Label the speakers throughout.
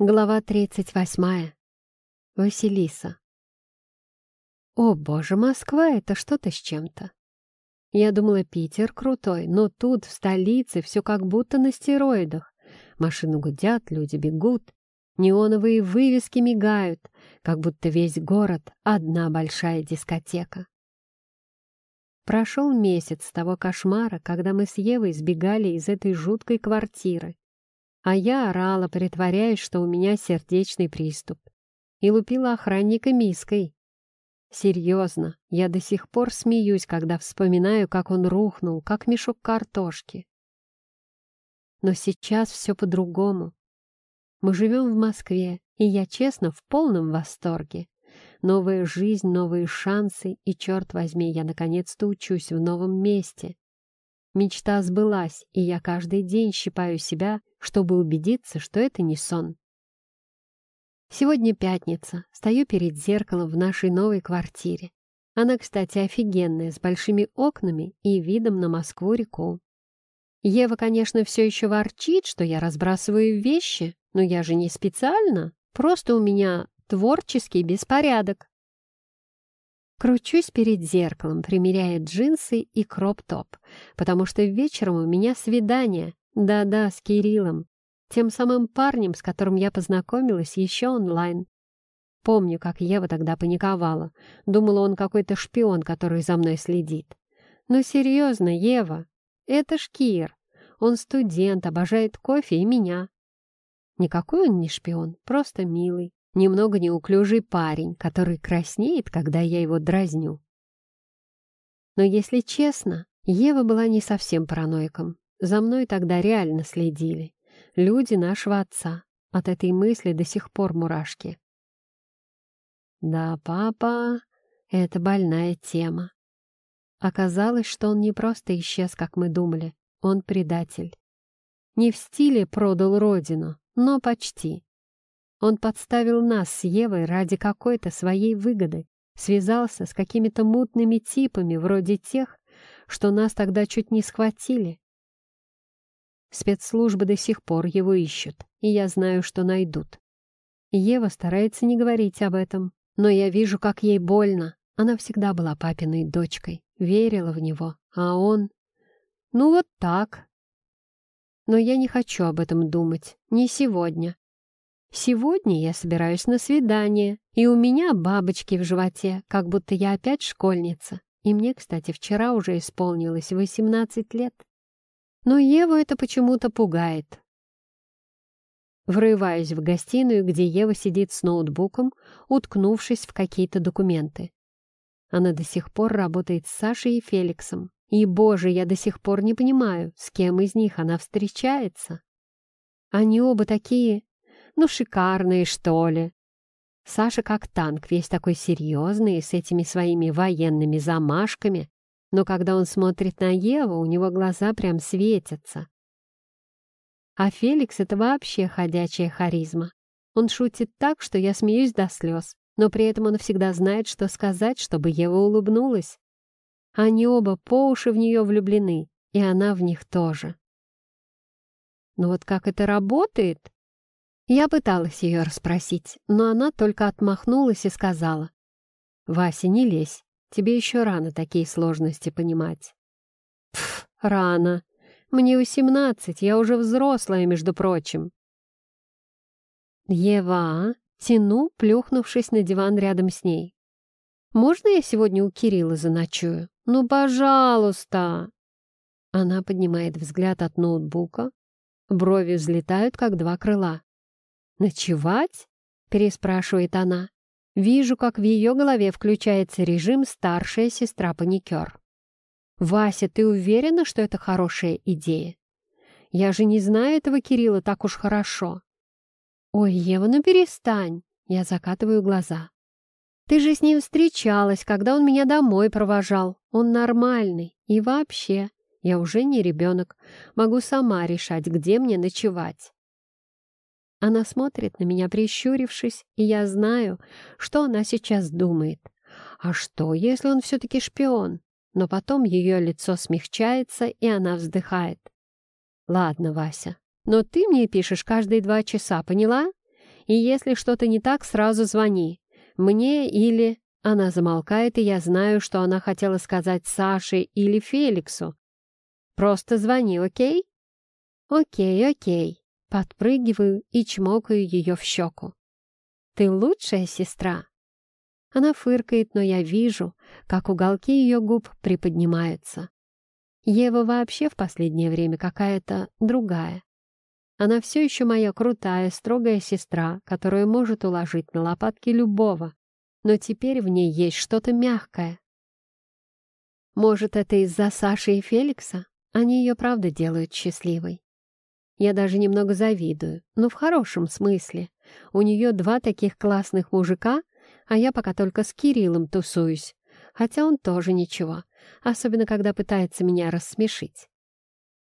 Speaker 1: Глава 38. Василиса. О боже, Москва — это что-то с чем-то. Я думала, Питер крутой, но тут, в столице, все как будто на стероидах. Машины гудят, люди бегут, неоновые вывески мигают, как будто весь город — одна большая дискотека. Прошел месяц с того кошмара, когда мы с Евой сбегали из этой жуткой квартиры. А я орала, притворяясь, что у меня сердечный приступ. И лупила охранника миской. Серьезно, я до сих пор смеюсь, когда вспоминаю, как он рухнул, как мешок картошки. Но сейчас все по-другому. Мы живем в Москве, и я, честно, в полном восторге. Новая жизнь, новые шансы, и, черт возьми, я наконец-то учусь в новом месте. Мечта сбылась, и я каждый день щипаю себя, чтобы убедиться, что это не сон. Сегодня пятница. Стою перед зеркалом в нашей новой квартире. Она, кстати, офигенная, с большими окнами и видом на Москву-реку. Ева, конечно, все еще ворчит, что я разбрасываю вещи, но я же не специально, просто у меня творческий беспорядок. Кручусь перед зеркалом, примеряя джинсы и кроп-топ, потому что вечером у меня свидание. Да-да, с Кириллом. Тем самым парнем, с которым я познакомилась еще онлайн. Помню, как Ева тогда паниковала. Думала, он какой-то шпион, который за мной следит. Но серьезно, Ева, это ж Кир. Он студент, обожает кофе и меня. Никакой он не шпион, просто милый немного неуклюжий парень, который краснеет, когда я его дразню. Но если честно, Ева была не совсем параноиком. За мной тогда реально следили. Люди нашего отца. От этой мысли до сих пор мурашки. Да, папа, это больная тема. Оказалось, что он не просто исчез, как мы думали. Он предатель. Не в стиле продал родину, но почти. Он подставил нас с Евой ради какой-то своей выгоды, связался с какими-то мутными типами, вроде тех, что нас тогда чуть не схватили. Спецслужбы до сих пор его ищут, и я знаю, что найдут. Ева старается не говорить об этом, но я вижу, как ей больно. Она всегда была папиной дочкой, верила в него, а он... Ну вот так. Но я не хочу об этом думать, не сегодня. Сегодня я собираюсь на свидание, и у меня бабочки в животе, как будто я опять школьница. И мне, кстати, вчера уже исполнилось 18 лет. Но Еву это почему-то пугает. Врываюсь в гостиную, где Ева сидит с ноутбуком, уткнувшись в какие-то документы. Она до сих пор работает с Сашей и Феликсом. И, боже, я до сих пор не понимаю, с кем из них она встречается. Они оба такие ну, шикарные, что ли. Саша как танк, весь такой серьезный, с этими своими военными замашками, но когда он смотрит на Еву, у него глаза прям светятся. А Феликс — это вообще ходячая харизма. Он шутит так, что я смеюсь до слез, но при этом он всегда знает, что сказать, чтобы Ева улыбнулась. Они оба по уши в нее влюблены, и она в них тоже. Но вот как это работает, я пыталась ее расспросить, но она только отмахнулась и сказала. «Вася, не лезь, тебе еще рано такие сложности понимать». «Пф, рано. Мне восемнадцать, я уже взрослая, между прочим». «Ева, тяну, плюхнувшись на диван рядом с ней. «Можно я сегодня у Кирилла заночую? Ну, пожалуйста!» Она поднимает взгляд от ноутбука. Брови взлетают, как два крыла. «Ночевать?» — переспрашивает она. Вижу, как в ее голове включается режим «старшая сестра-паникер». «Вася, ты уверена, что это хорошая идея? Я же не знаю этого Кирилла так уж хорошо». «Ой, Ева, ну перестань!» Я закатываю глаза. «Ты же с ним встречалась, когда он меня домой провожал. Он нормальный. И вообще, я уже не ребенок. Могу сама решать, где мне ночевать». Она смотрит на меня, прищурившись, и я знаю, что она сейчас думает. А что, если он все-таки шпион? Но потом ее лицо смягчается, и она вздыхает. «Ладно, Вася, но ты мне пишешь каждые два часа, поняла? И если что-то не так, сразу звони. Мне или...» Она замолкает, и я знаю, что она хотела сказать Саше или Феликсу. «Просто звони, окей?» «Окей, окей». Подпрыгиваю и чмокаю ее в щеку. «Ты лучшая сестра!» Она фыркает, но я вижу, как уголки ее губ приподнимаются. Ева вообще в последнее время какая-то другая. Она все еще моя крутая, строгая сестра, которая может уложить на лопатки любого, но теперь в ней есть что-то мягкое. Может, это из-за Саши и Феликса? Они ее правда делают счастливой. Я даже немного завидую, но в хорошем смысле. У нее два таких классных мужика, а я пока только с Кириллом тусуюсь. Хотя он тоже ничего, особенно когда пытается меня рассмешить.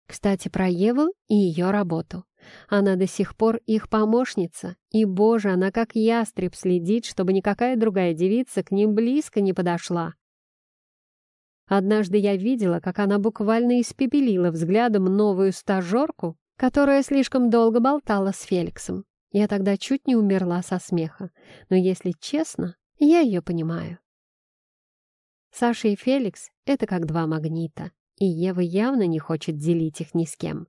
Speaker 1: Кстати, про Еву и ее работу. Она до сих пор их помощница, и, боже, она как ястреб следит, чтобы никакая другая девица к ним близко не подошла. Однажды я видела, как она буквально испепелила взглядом новую стажерку, которая слишком долго болтала с Феликсом. Я тогда чуть не умерла со смеха, но, если честно, я ее понимаю. Саша и Феликс — это как два магнита, и Ева явно не хочет делить их ни с кем.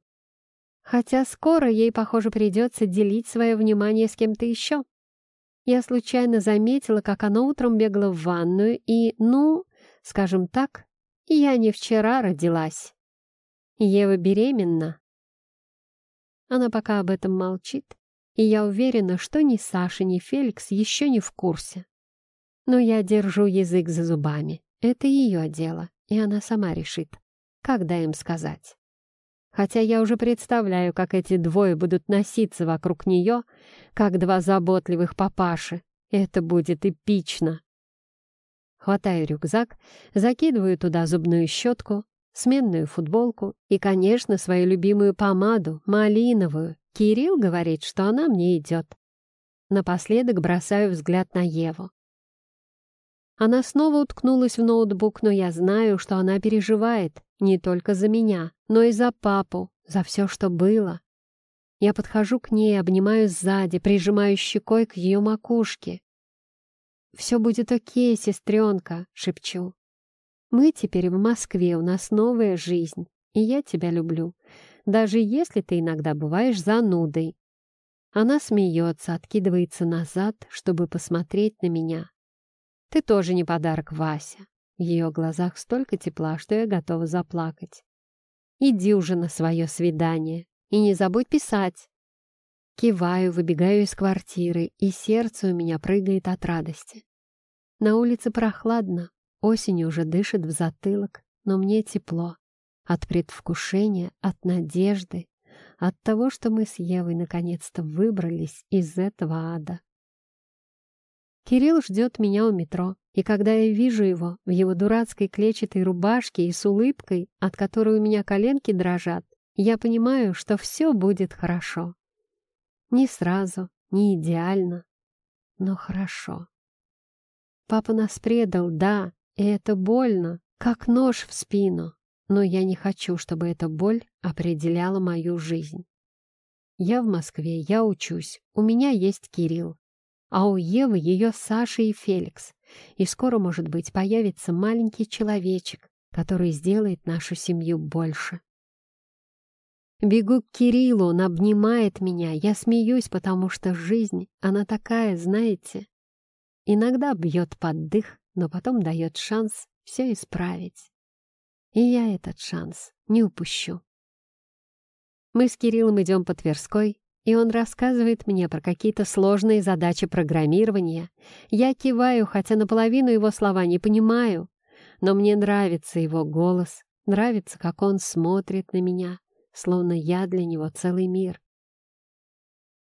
Speaker 1: Хотя скоро ей, похоже, придется делить свое внимание с кем-то еще. Я случайно заметила, как она утром бегала в ванную, и, ну, скажем так, я не вчера родилась. Ева беременна, она пока об этом молчит, и я уверена, что ни Саша, ни Феликс еще не в курсе. Но я держу язык за зубами. Это ее дело, и она сама решит, когда им сказать. Хотя я уже представляю, как эти двое будут носиться вокруг нее, как два заботливых папаши. Это будет эпично. Хватаю рюкзак, закидываю туда зубную щетку, сменную футболку и, конечно, свою любимую помаду, малиновую. Кирилл говорит, что она мне идет. Напоследок бросаю взгляд на Еву. Она снова уткнулась в ноутбук, но я знаю, что она переживает не только за меня, но и за папу, за все, что было. Я подхожу к ней, обнимаю сзади, прижимаю щекой к ее макушке. «Все будет окей, сестренка», — шепчу. Мы теперь в Москве, у нас новая жизнь, и я тебя люблю, даже если ты иногда бываешь занудой. Она смеется, откидывается назад, чтобы посмотреть на меня. Ты тоже не подарок, Вася. В ее глазах столько тепла, что я готова заплакать. Иди уже на свое свидание и не забудь писать. Киваю, выбегаю из квартиры, и сердце у меня прыгает от радости. На улице прохладно, Осень уже дышит в затылок, но мне тепло. От предвкушения, от надежды, от того, что мы с Евой наконец-то выбрались из этого ада. Кирилл ждет меня у метро, и когда я вижу его в его дурацкой клетчатой рубашке и с улыбкой, от которой у меня коленки дрожат, я понимаю, что все будет хорошо. Не сразу, не идеально, но хорошо. Папа нас предал, да, и это больно, как нож в спину. Но я не хочу, чтобы эта боль определяла мою жизнь. Я в Москве, я учусь, у меня есть Кирилл. А у Евы ее Саша и Феликс. И скоро, может быть, появится маленький человечек, который сделает нашу семью больше. Бегу к Кириллу, он обнимает меня. Я смеюсь, потому что жизнь, она такая, знаете. Иногда бьет под дых, но потом дает шанс все исправить. И я этот шанс не упущу. Мы с Кириллом идем по Тверской, и он рассказывает мне про какие-то сложные задачи программирования. Я киваю, хотя наполовину его слова не понимаю, но мне нравится его голос, нравится, как он смотрит на меня, словно я для него целый мир.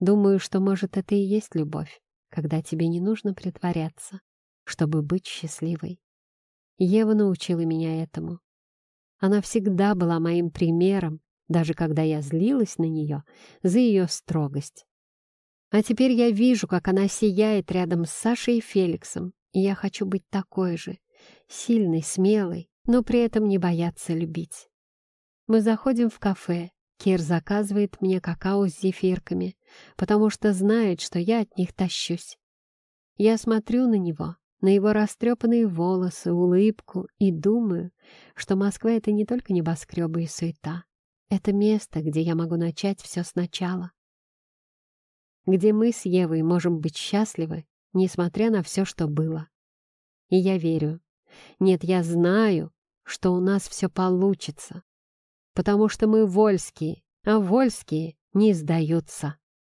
Speaker 1: Думаю, что, может, это и есть любовь, когда тебе не нужно притворяться, чтобы быть счастливой. Ева научила меня этому. Она всегда была моим примером, даже когда я злилась на нее за ее строгость. А теперь я вижу, как она сияет рядом с Сашей и Феликсом, и я хочу быть такой же, сильной, смелой, но при этом не бояться любить. Мы заходим в кафе, Кир заказывает мне какао с зефирками, потому что знает, что я от них тащусь. Я смотрю на него, на его растрепанные волосы, улыбку и думаю, что Москва — это не только небоскребы и суета. Это место, где я могу начать все сначала. Где мы с Евой можем быть счастливы, несмотря на все, что было. И я верю. Нет, я знаю, что у нас все получится. Потому что мы вольские, а вольские не сдаются.